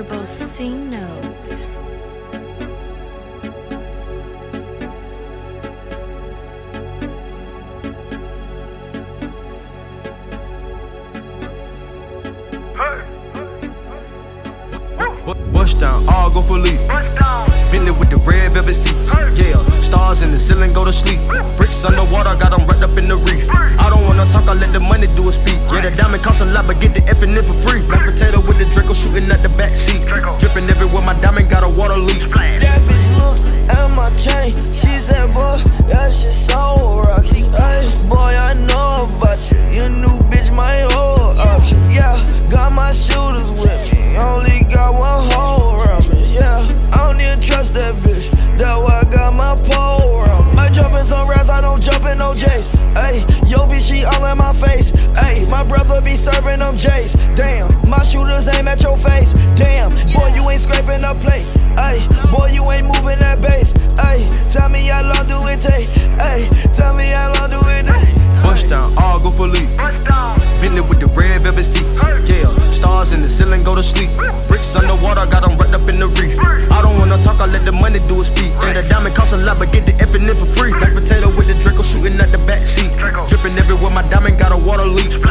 Turbo C Note. Down, all go for leap. Bentley with the red velvet seats. Yeah, stars in the ceiling go to sleep. Bricks underwater, got them wrapped up in the reef. I don't wanna talk, I let the money do a speak. Yeah, the diamond costs a lot, but get the F in it for free. Mashed potato with shooting at the back seat. Dripping everywhere, my diamond got a water leak. That bitch look at my chain. She said, boy, that shit so rocky. Ay, boy, I know about you. You new bitch, my whole option. Yeah, got my shooters with me. Only got one hole around me. Yeah, I don't even trust that bitch. That's why I got my pole around me. I jump in some raps, I don't jump in no J's. Ay, in my face. Ay, my brother be serving them J's. Damn, my shooters aim at your face. Damn, boy, you ain't scraping the plate. Ay, boy, you ain't moving that bass. Ay, tell me how long do it take? Ay, tell me how long do it take? Bust down, all go for leap. Bentley with the red velvet seats. Yeah, stars in the ceiling go to sleep. Bricks underwater, got them wrapped up in the reef. I don't wanna talk, I let the Everywhere, my diamond got a water leak.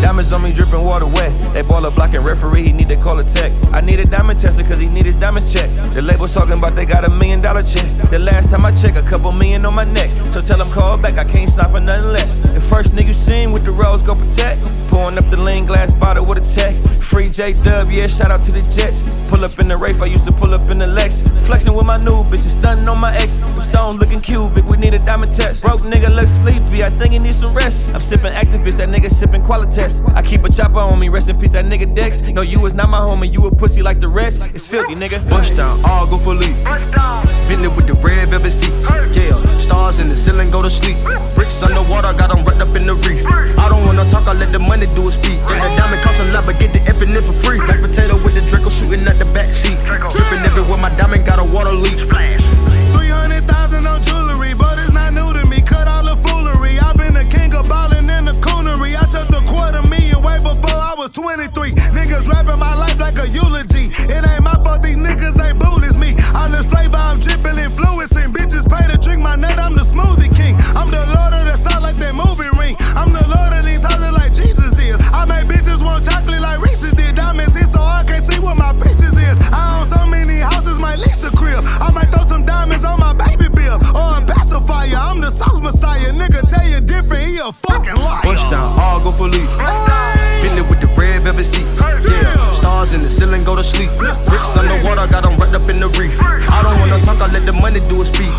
Diamonds on me dripping water wet. They ball a blocking referee, he need to call a tech. I need a diamond tester cause he need his diamonds check. The label's talking about they got a million dollar check. The last time I checked, a couple million on my neck. So tell them call back, I can't sign for nothing less. The first nigga you seen with the rose go protect. Pouring up the lean glass bottle with a tech. Free J Dub, yeah, shout out to the Jets. Pull up in the Wraith, I used to pull up in the Lex. Flexing with my new bitch and on my ex. I'm stone looking cubic, we need a diamond test. Broke nigga look sleepy, I think he needs some rest. I'm sipping Actavis, that nigga sipping Qualitest. I keep a chopper on me, rest in peace, that nigga Dex. No, you was not my homie, you a pussy like the rest. It's filthy, nigga. Bust down, all go for leap. Bentley with the red velvet seats. Yeah, stars in the ceiling go to sleep. Bricks underwater, got them wrapped up in the reef. Talk, I let the money do a speak. Yeah, the diamond costs a lot, but get the let the money do a speak.